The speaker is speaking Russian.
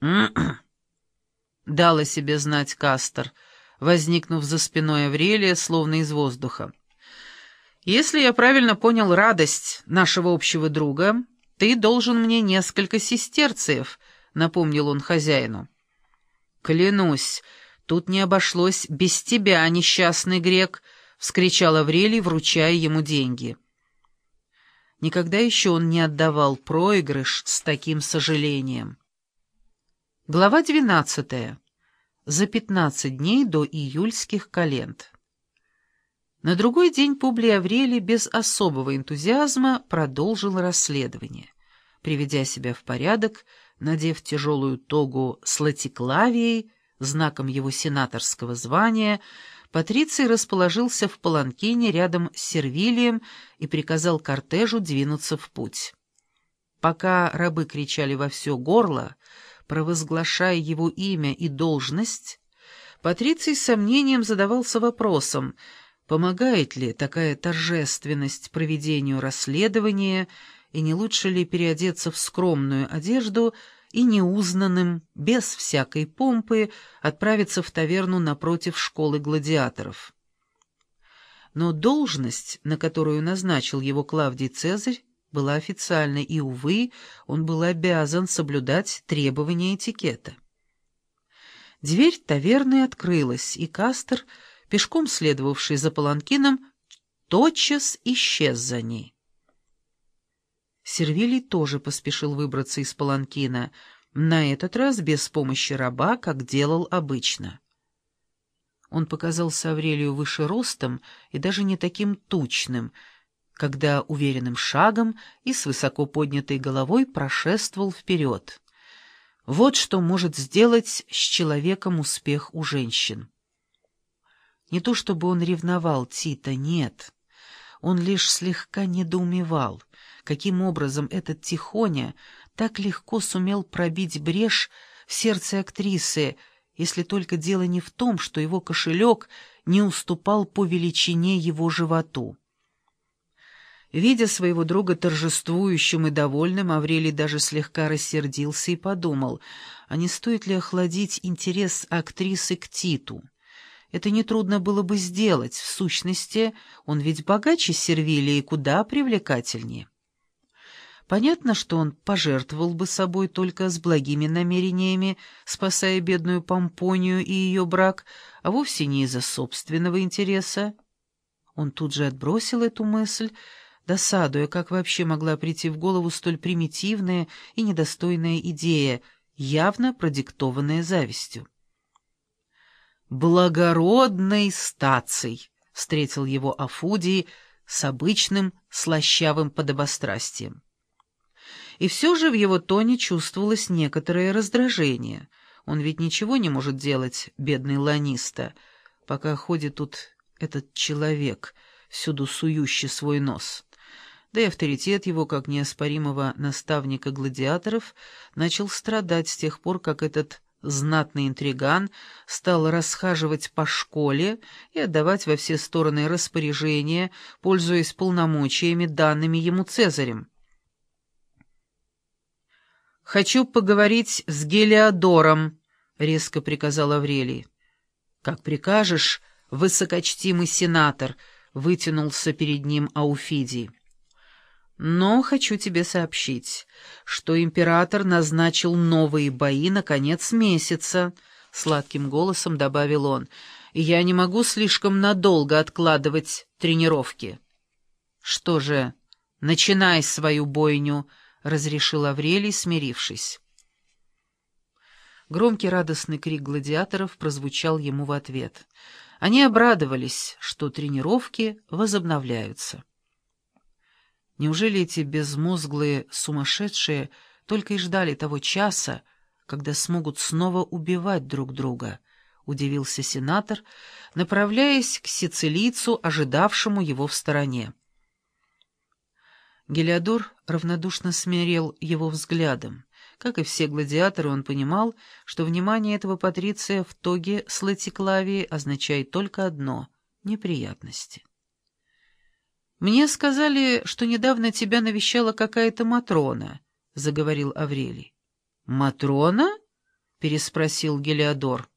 дал о себе знать Кастер, возникнув за спиной Аврелия, словно из воздуха. «Если я правильно понял радость нашего общего друга, ты должен мне несколько сестерциев», — напомнил он хозяину. «Клянусь, тут не обошлось без тебя, несчастный грек», — вскричал Аврелий, вручая ему деньги. Никогда еще он не отдавал проигрыш с таким сожалением. Глава двенадцатая. За пятнадцать дней до июльских календ. На другой день Публий Аврелий без особого энтузиазма продолжил расследование. Приведя себя в порядок, надев тяжелую тогу с латиклавией, знаком его сенаторского звания, Патриций расположился в паланкине рядом с Сервилием и приказал кортежу двинуться в путь. Пока рабы кричали во все горло, провозглашая его имя и должность, Патриций с сомнением задавался вопросом, помогает ли такая торжественность проведению расследования и не лучше ли переодеться в скромную одежду — и неузнанным, без всякой помпы, отправиться в таверну напротив школы гладиаторов. Но должность, на которую назначил его Клавдий Цезарь, была официальной, и, увы, он был обязан соблюдать требования этикета. Дверь таверны открылась, и Кастер, пешком следовавший за паланкином, тотчас исчез за ней. Сервилий тоже поспешил выбраться из паланкина, на этот раз без помощи раба, как делал обычно. Он показался Аврелию выше ростом и даже не таким тучным, когда уверенным шагом и с высоко поднятой головой прошествовал вперед. Вот что может сделать с человеком успех у женщин. Не то чтобы он ревновал Тита, нет. Он лишь слегка недоумевал — каким образом этот Тихоня так легко сумел пробить брешь в сердце актрисы, если только дело не в том, что его кошелек не уступал по величине его животу. Видя своего друга торжествующим и довольным, Аврелий даже слегка рассердился и подумал, а не стоит ли охладить интерес актрисы к Титу. Это нетрудно было бы сделать, в сущности, он ведь богаче Сервилия и куда привлекательнее. Понятно, что он пожертвовал бы собой только с благими намерениями, спасая бедную Помпонию и ее брак, а вовсе не из-за собственного интереса. Он тут же отбросил эту мысль, досадуя, как вообще могла прийти в голову столь примитивная и недостойная идея, явно продиктованная завистью. «Благородный стаций!» — встретил его Афудий с обычным слащавым подобострастием. И все же в его тоне чувствовалось некоторое раздражение. Он ведь ничего не может делать, бедный ланиста, пока ходит тут этот человек, всюду сующий свой нос. Да и авторитет его, как неоспоримого наставника гладиаторов, начал страдать с тех пор, как этот знатный интриган стал расхаживать по школе и отдавать во все стороны распоряжения, пользуясь полномочиями, данными ему Цезарем. «Хочу поговорить с Гелиодором», — резко приказал Аврелий. «Как прикажешь, высокочтимый сенатор», — вытянулся перед ним Ауфидий. «Но хочу тебе сообщить, что император назначил новые бои на конец месяца», — сладким голосом добавил он, — «и я не могу слишком надолго откладывать тренировки». «Что же, начинай свою бойню», —— разрешил Аврелий, смирившись. Громкий радостный крик гладиаторов прозвучал ему в ответ. Они обрадовались, что тренировки возобновляются. Неужели эти безмозглые сумасшедшие только и ждали того часа, когда смогут снова убивать друг друга? — удивился сенатор, направляясь к сицилийцу, ожидавшему его в стороне. Гелиодор равнодушно смирил его взглядом. Как и все гладиаторы, он понимал, что внимание этого патриция в тоге с латиклавией означает только одно — неприятности. «Мне сказали, что недавно тебя навещала какая-то Матрона», — заговорил Аврелий. «Матрона?» переспросил Гелиодор.